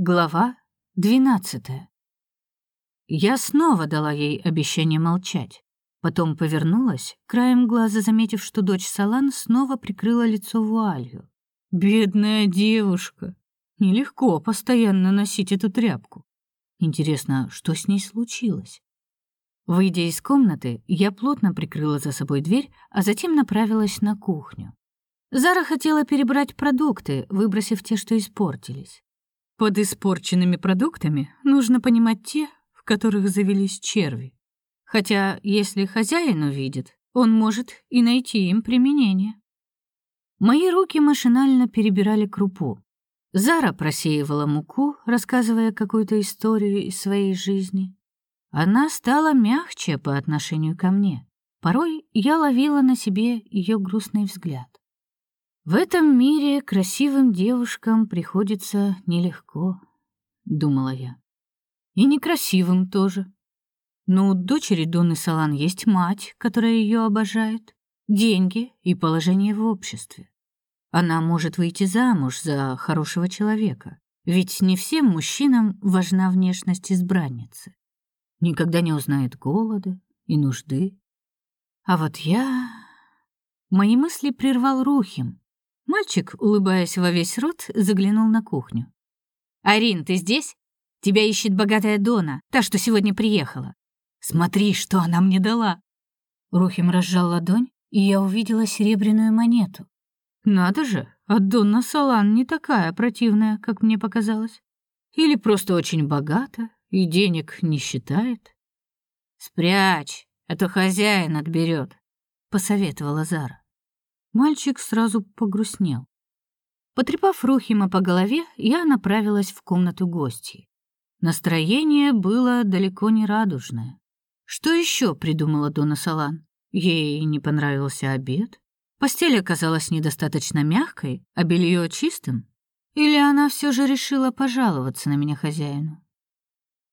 Глава 12. Я снова дала ей обещание молчать. Потом повернулась, краем глаза заметив, что дочь Салан снова прикрыла лицо вуалью. Бедная девушка. Нелегко постоянно носить эту тряпку. Интересно, что с ней случилось? Выйдя из комнаты, я плотно прикрыла за собой дверь, а затем направилась на кухню. Зара хотела перебрать продукты, выбросив те, что испортились. Под испорченными продуктами нужно понимать те, в которых завелись черви. Хотя, если хозяин увидит, он может и найти им применение. Мои руки машинально перебирали крупу. Зара просеивала муку, рассказывая какую-то историю из своей жизни. Она стала мягче по отношению ко мне. Порой я ловила на себе ее грустный взгляд. В этом мире красивым девушкам приходится нелегко, думала я. И некрасивым тоже. Но у дочери Донны Салан есть мать, которая ее обожает, деньги и положение в обществе. Она может выйти замуж за хорошего человека, ведь не всем мужчинам важна внешность избранницы. Никогда не узнает голода и нужды. А вот я... Мои мысли прервал Рухим, Мальчик, улыбаясь во весь рот, заглянул на кухню. «Арин, ты здесь? Тебя ищет богатая Дона, та, что сегодня приехала. Смотри, что она мне дала!» Рухим разжал ладонь, и я увидела серебряную монету. «Надо же, а Донна Салан не такая противная, как мне показалось. Или просто очень богата и денег не считает?» «Спрячь, а то хозяин отберет», — посоветовала Зара. Мальчик сразу погрустнел. Потрепав Рухима по голове, я направилась в комнату гостей. Настроение было далеко не радужное. Что еще придумала Дона Салан? Ей не понравился обед? Постель оказалась недостаточно мягкой, а белье чистым? Или она все же решила пожаловаться на меня хозяину?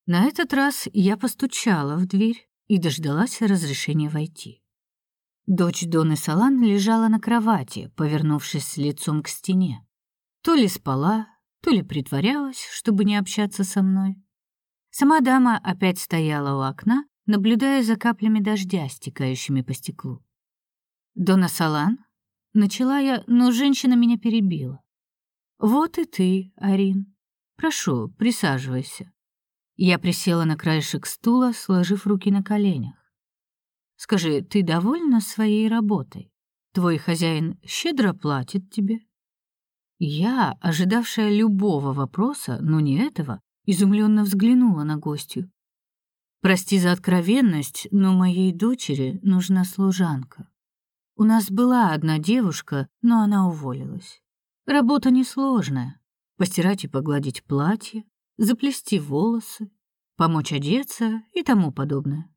На этот раз я постучала в дверь и дождалась разрешения войти. Дочь Доны Салан лежала на кровати, повернувшись лицом к стене. То ли спала, то ли притворялась, чтобы не общаться со мной. Сама дама опять стояла у окна, наблюдая за каплями дождя, стекающими по стеклу. «Дона Салан?» Начала я, но женщина меня перебила. «Вот и ты, Арин. Прошу, присаживайся». Я присела на краешек стула, сложив руки на коленях. Скажи, ты довольна своей работой? Твой хозяин щедро платит тебе?» Я, ожидавшая любого вопроса, но не этого, изумленно взглянула на гостью. «Прости за откровенность, но моей дочери нужна служанка. У нас была одна девушка, но она уволилась. Работа несложная. Постирать и погладить платье, заплести волосы, помочь одеться и тому подобное.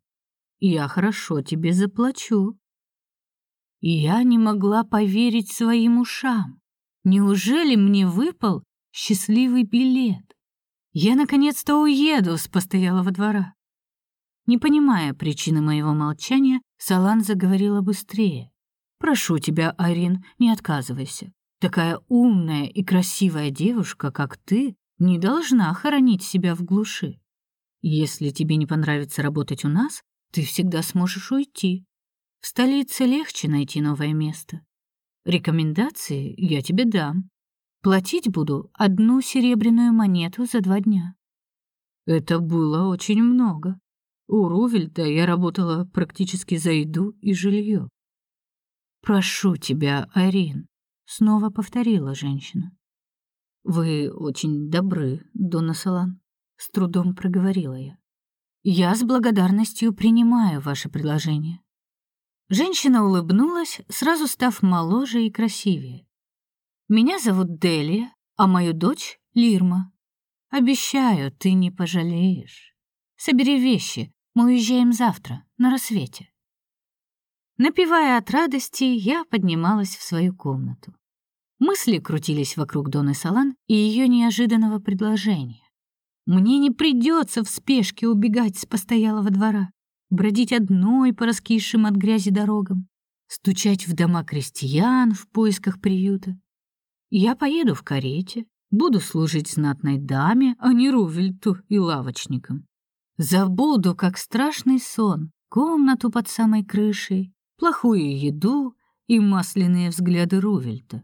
Я хорошо тебе заплачу». Я не могла поверить своим ушам. Неужели мне выпал счастливый билет? Я наконец-то уеду с постоялого двора. Не понимая причины моего молчания, Салан заговорила быстрее. «Прошу тебя, Арин, не отказывайся. Такая умная и красивая девушка, как ты, не должна хоронить себя в глуши. Если тебе не понравится работать у нас, ты всегда сможешь уйти. В столице легче найти новое место. Рекомендации я тебе дам. Платить буду одну серебряную монету за два дня. Это было очень много. У Рувельта я работала практически за еду и жилье. «Прошу тебя, Арин», — снова повторила женщина. «Вы очень добры, Дона Салан», — с трудом проговорила я. Я с благодарностью принимаю ваше предложение. Женщина улыбнулась, сразу став моложе и красивее. Меня зовут Делия, а мою дочь Лирма. Обещаю, ты не пожалеешь. Собери вещи, мы уезжаем завтра, на рассвете. Напивая от радости, я поднималась в свою комнату. Мысли крутились вокруг Доны Салан и ее неожиданного предложения. Мне не придется в спешке убегать с постоялого двора, бродить одной по раскисшим от грязи дорогам, стучать в дома крестьян в поисках приюта. Я поеду в карете, Буду служить знатной даме, а не Рувельту и лавочникам. Забуду, как страшный сон, комнату под самой крышей, плохую еду и масляные взгляды Рувельта.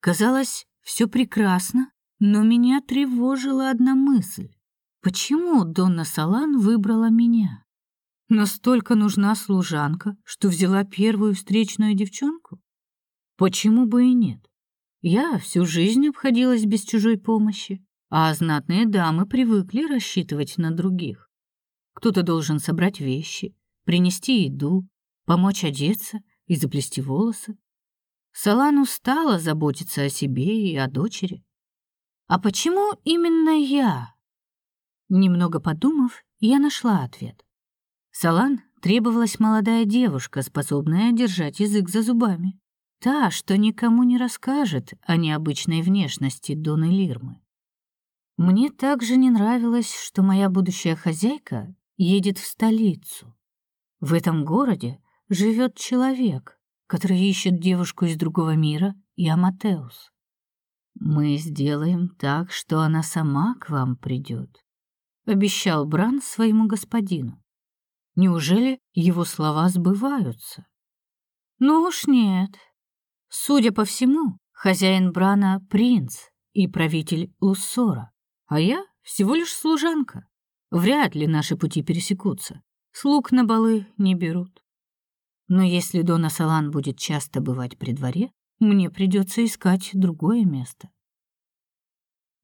Казалось, все прекрасно, но меня тревожила одна мысль. Почему Донна Салан выбрала меня? Настолько нужна служанка, что взяла первую встречную девчонку? Почему бы и нет? Я всю жизнь обходилась без чужой помощи, а знатные дамы привыкли рассчитывать на других. Кто-то должен собрать вещи, принести еду, помочь одеться и заплести волосы. Салан устала заботиться о себе и о дочери. А почему именно я? Немного подумав, я нашла ответ. Салан требовалась молодая девушка, способная держать язык за зубами. Та, что никому не расскажет о необычной внешности Доны Лирмы. Мне также не нравилось, что моя будущая хозяйка едет в столицу. В этом городе живет человек, который ищет девушку из другого мира и Аматеус. Мы сделаем так, что она сама к вам придет, обещал Бран своему господину. Неужели его слова сбываются? Ну уж нет, Судя по всему, хозяин Брана — принц и правитель Луссора, а я всего лишь служанка. Вряд ли наши пути пересекутся. Слуг на балы не берут. Но если Дона Салан будет часто бывать при дворе, мне придется искать другое место.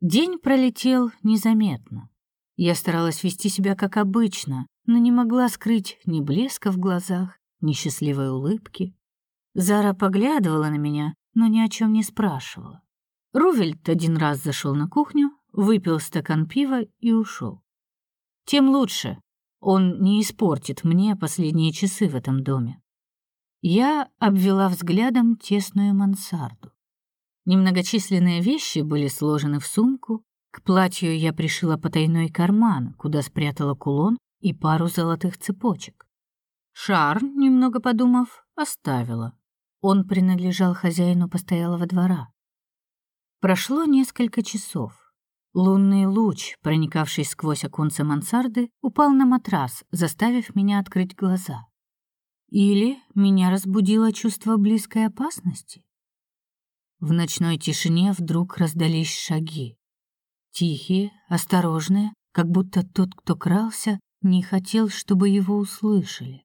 День пролетел незаметно. Я старалась вести себя как обычно, но не могла скрыть ни блеска в глазах, ни счастливой улыбки. Зара поглядывала на меня, но ни о чем не спрашивала. Рувельт один раз зашел на кухню, выпил стакан пива и ушел. Тем лучше. Он не испортит мне последние часы в этом доме. Я обвела взглядом тесную мансарду. Немногочисленные вещи были сложены в сумку. К платью я пришила потайной карман, куда спрятала кулон и пару золотых цепочек. Шар, немного подумав, оставила. Он принадлежал хозяину постоялого двора. Прошло несколько часов. Лунный луч, проникавший сквозь оконце мансарды, упал на матрас, заставив меня открыть глаза. Или меня разбудило чувство близкой опасности? В ночной тишине вдруг раздались шаги. Тихие, осторожные, как будто тот, кто крался, не хотел, чтобы его услышали.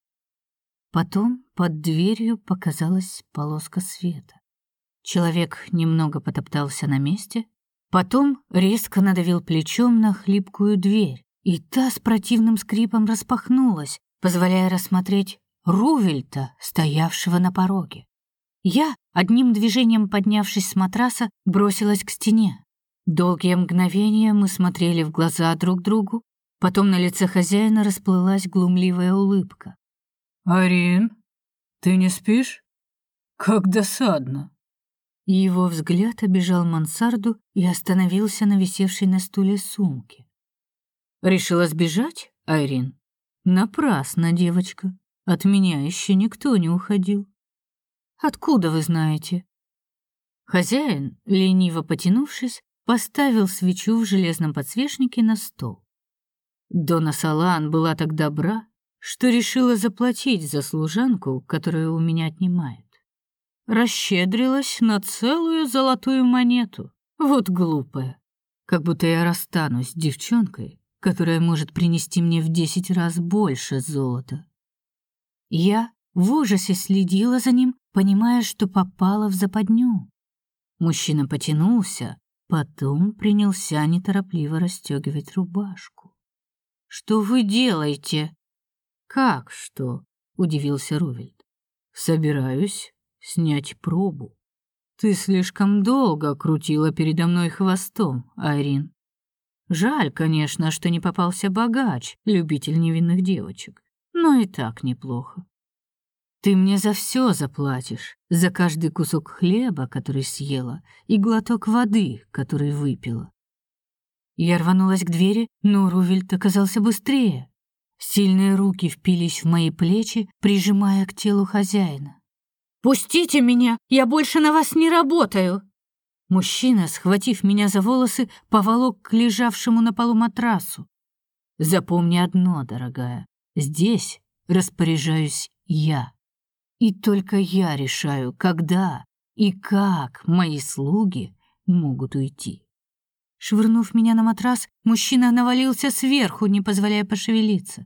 Потом под дверью показалась полоска света. Человек немного потоптался на месте, потом резко надавил плечом на хлипкую дверь, и та с противным скрипом распахнулась, позволяя рассмотреть Рувельта, стоявшего на пороге. Я, одним движением поднявшись с матраса, бросилась к стене. Долгие мгновения мы смотрели в глаза друг другу, потом на лице хозяина расплылась глумливая улыбка. «Арин, ты не спишь? Как досадно!» Его взгляд обежал мансарду и остановился на висевшей на стуле сумке. «Решила сбежать, Айрин? Напрасно, девочка. От меня еще никто не уходил. Откуда вы знаете?» Хозяин, лениво потянувшись, поставил свечу в железном подсвечнике на стол. Дона Салан была так добра, что решила заплатить за служанку, которую у меня отнимает. Расщедрилась на целую золотую монету. Вот глупая. Как будто я расстанусь с девчонкой, которая может принести мне в десять раз больше золота. Я в ужасе следила за ним, понимая, что попала в западню. Мужчина потянулся, потом принялся неторопливо расстегивать рубашку. «Что вы делаете?» Как что? удивился Рувельд. Собираюсь снять пробу. Ты слишком долго крутила передо мной хвостом, Айрин. Жаль, конечно, что не попался богач, любитель невинных девочек, но и так неплохо. Ты мне за все заплатишь, за каждый кусок хлеба, который съела, и глоток воды, который выпила. Я рванулась к двери, но Рувельд оказался быстрее. Сильные руки впились в мои плечи, прижимая к телу хозяина. «Пустите меня! Я больше на вас не работаю!» Мужчина, схватив меня за волосы, поволок к лежавшему на полу матрасу. Запомни одно, дорогая, здесь распоряжаюсь я. И только я решаю, когда и как мои слуги могут уйти. Швырнув меня на матрас, мужчина навалился сверху, не позволяя пошевелиться.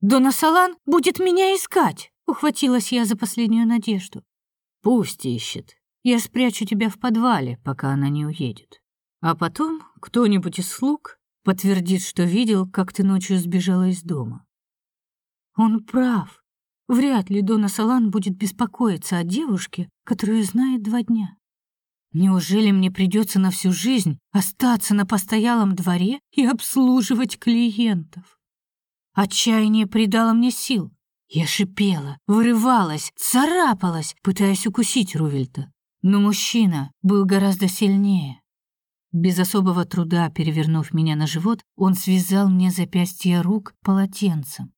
«Дона Салан будет меня искать!» — ухватилась я за последнюю надежду. «Пусть ищет. Я спрячу тебя в подвале, пока она не уедет. А потом кто-нибудь из слуг подтвердит, что видел, как ты ночью сбежала из дома. Он прав. Вряд ли Дона Салан будет беспокоиться о девушке, которую знает два дня. Неужели мне придется на всю жизнь остаться на постоялом дворе и обслуживать клиентов? Отчаяние придало мне сил. Я шипела, вырывалась, царапалась, пытаясь укусить Рувельта. Но мужчина был гораздо сильнее. Без особого труда перевернув меня на живот, он связал мне запястья рук полотенцем.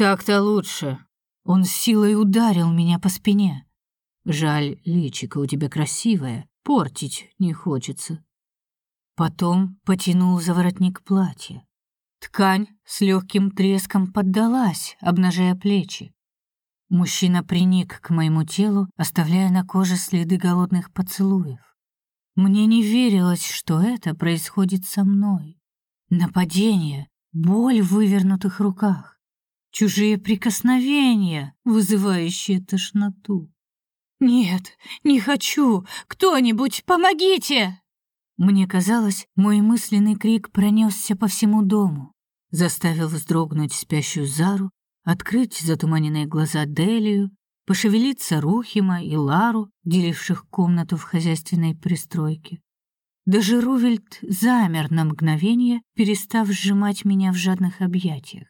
«Так-то лучше». Он силой ударил меня по спине. «Жаль, личико у тебя красивое, портить не хочется». Потом потянул за воротник платья. Ткань с легким треском поддалась, обнажая плечи. Мужчина приник к моему телу, оставляя на коже следы голодных поцелуев. Мне не верилось, что это происходит со мной. Нападение, боль в вывернутых руках, чужие прикосновения, вызывающие тошноту. «Нет, не хочу! Кто-нибудь, помогите!» Мне казалось, мой мысленный крик пронесся по всему дому, заставил вздрогнуть спящую Зару, открыть затуманенные глаза Делию пошевелиться Рухима и Лару, деливших комнату в хозяйственной пристройке. Даже Рувельд замер на мгновение, перестав сжимать меня в жадных объятиях.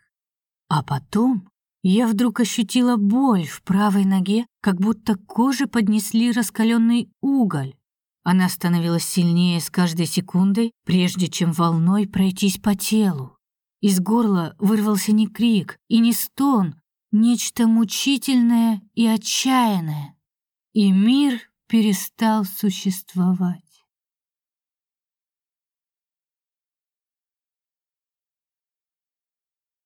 А потом я вдруг ощутила боль в правой ноге, как будто к коже поднесли раскаленный уголь. Она становилась сильнее с каждой секундой, прежде чем волной пройтись по телу. Из горла вырвался не крик и не стон, нечто мучительное и отчаянное, и мир перестал существовать.